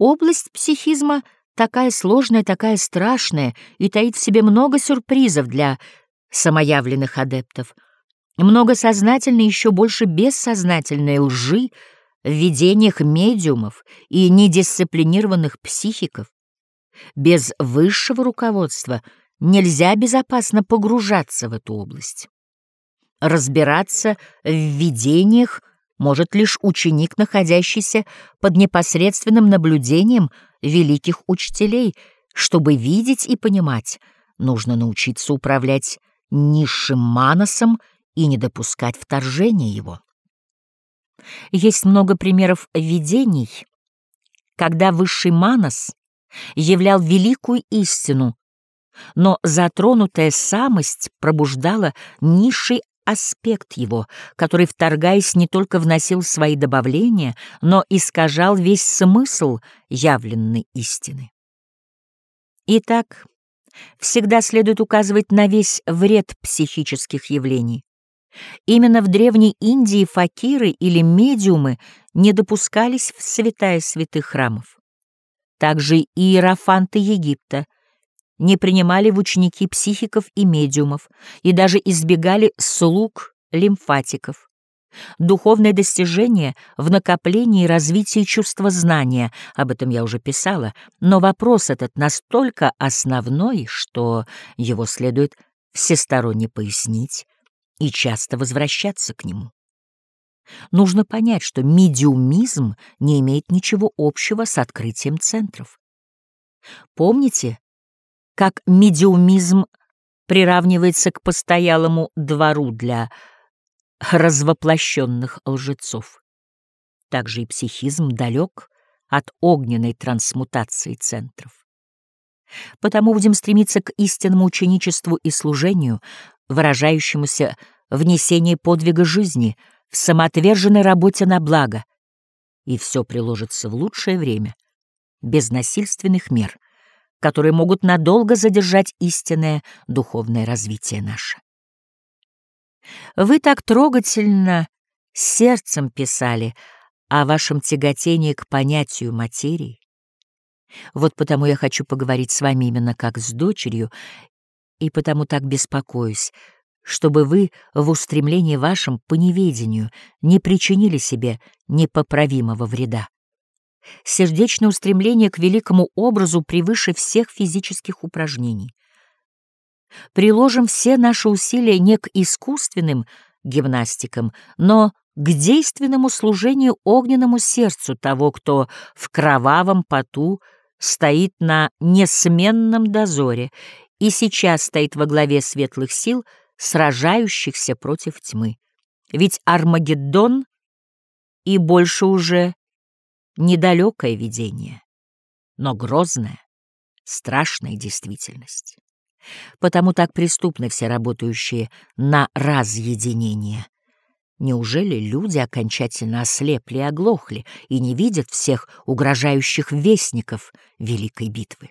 Область психизма такая сложная, такая страшная и таит в себе много сюрпризов для самоявленных адептов, много сознательной, еще больше бессознательной лжи в видениях медиумов и недисциплинированных психиков. Без высшего руководства нельзя безопасно погружаться в эту область. Разбираться в видениях может лишь ученик, находящийся под непосредственным наблюдением великих учителей. Чтобы видеть и понимать, нужно научиться управлять низшим манасом и не допускать вторжения его. Есть много примеров видений, когда высший манас являл великую истину, но затронутая самость пробуждала низший аспект его, который, вторгаясь, не только вносил свои добавления, но искажал весь смысл явленной истины. Итак, всегда следует указывать на весь вред психических явлений. Именно в Древней Индии факиры или медиумы не допускались в святая святых храмов. Также и иерофанты Египта не принимали в ученики психиков и медиумов и даже избегали слуг лимфатиков. Духовное достижение в накоплении и развитии чувства знания, об этом я уже писала, но вопрос этот настолько основной, что его следует всесторонне пояснить и часто возвращаться к нему. Нужно понять, что медиумизм не имеет ничего общего с открытием центров. Помните, как медиумизм приравнивается к постоялому двору для развоплощенных лжецов? Также и психизм далек от огненной трансмутации центров. Потому будем стремиться к истинному ученичеству и служению, выражающемуся в несении подвига жизни, в самоотверженной работе на благо, и все приложится в лучшее время, без насильственных мер, которые могут надолго задержать истинное духовное развитие наше. Вы так трогательно сердцем писали о вашем тяготении к понятию материи. Вот потому я хочу поговорить с вами именно как с дочерью, и потому так беспокоюсь, чтобы вы в устремлении вашем по неведению не причинили себе непоправимого вреда. Сердечное устремление к великому образу превыше всех физических упражнений. Приложим все наши усилия не к искусственным гимнастикам, но к действенному служению огненному сердцу того, кто в кровавом поту стоит на несменном дозоре и сейчас стоит во главе светлых сил, сражающихся против тьмы. Ведь Армагеддон и больше уже недалекое видение, но грозная, страшная действительность. Потому так преступны все работающие на разъединение. Неужели люди окончательно ослепли и оглохли и не видят всех угрожающих вестников великой битвы?